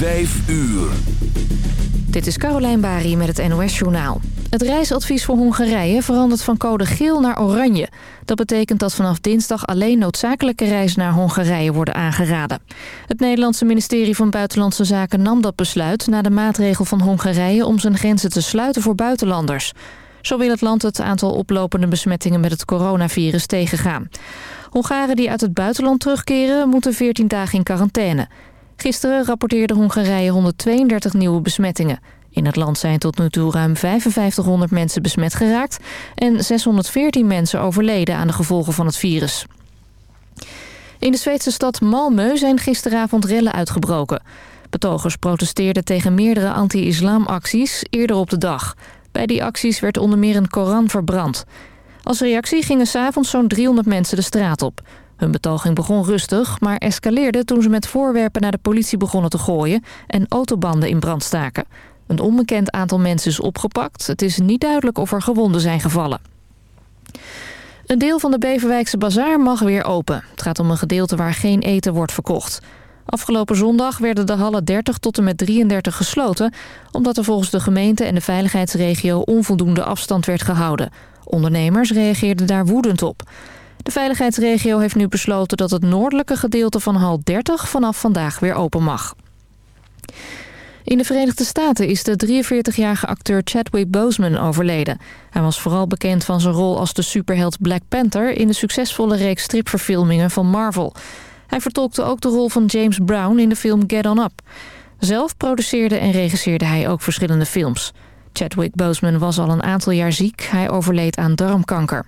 Vijf uur. Dit is Carolijn Bari met het NOS Journaal. Het reisadvies voor Hongarije verandert van code geel naar oranje. Dat betekent dat vanaf dinsdag alleen noodzakelijke reizen naar Hongarije worden aangeraden. Het Nederlandse ministerie van Buitenlandse Zaken nam dat besluit... na de maatregel van Hongarije om zijn grenzen te sluiten voor buitenlanders. Zo wil het land het aantal oplopende besmettingen met het coronavirus tegengaan. Hongaren die uit het buitenland terugkeren moeten 14 dagen in quarantaine. Gisteren rapporteerde Hongarije 132 nieuwe besmettingen. In het land zijn tot nu toe ruim 5500 mensen besmet geraakt... en 614 mensen overleden aan de gevolgen van het virus. In de Zweedse stad Malmö zijn gisteravond rellen uitgebroken. Betogers protesteerden tegen meerdere anti-islamacties eerder op de dag. Bij die acties werd onder meer een Koran verbrand. Als reactie gingen s'avonds zo'n 300 mensen de straat op. Hun betoging begon rustig, maar escaleerde toen ze met voorwerpen naar de politie begonnen te gooien en autobanden in brand staken. Een onbekend aantal mensen is opgepakt. Het is niet duidelijk of er gewonden zijn gevallen. Een deel van de Beverwijkse bazaar mag weer open. Het gaat om een gedeelte waar geen eten wordt verkocht. Afgelopen zondag werden de hallen 30 tot en met 33 gesloten... omdat er volgens de gemeente en de veiligheidsregio onvoldoende afstand werd gehouden. Ondernemers reageerden daar woedend op. De veiligheidsregio heeft nu besloten dat het noordelijke gedeelte van hal 30 vanaf vandaag weer open mag. In de Verenigde Staten is de 43-jarige acteur Chadwick Boseman overleden. Hij was vooral bekend van zijn rol als de superheld Black Panther... in de succesvolle reeks stripverfilmingen van Marvel. Hij vertolkte ook de rol van James Brown in de film Get On Up. Zelf produceerde en regisseerde hij ook verschillende films. Chadwick Boseman was al een aantal jaar ziek. Hij overleed aan darmkanker.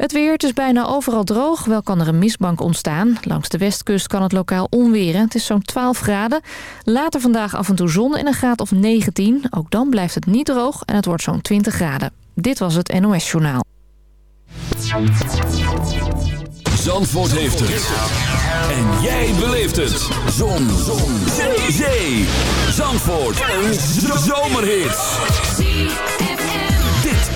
Het weer, het is bijna overal droog. Wel kan er een mistbank ontstaan. Langs de westkust kan het lokaal onweren. Het is zo'n 12 graden. Later vandaag af en toe zon in een graad of 19. Ook dan blijft het niet droog en het wordt zo'n 20 graden. Dit was het NOS Journaal. Zandvoort heeft het. En jij beleeft het. Zon. zon. Zee. Zee. Zandvoort. Een zomerhit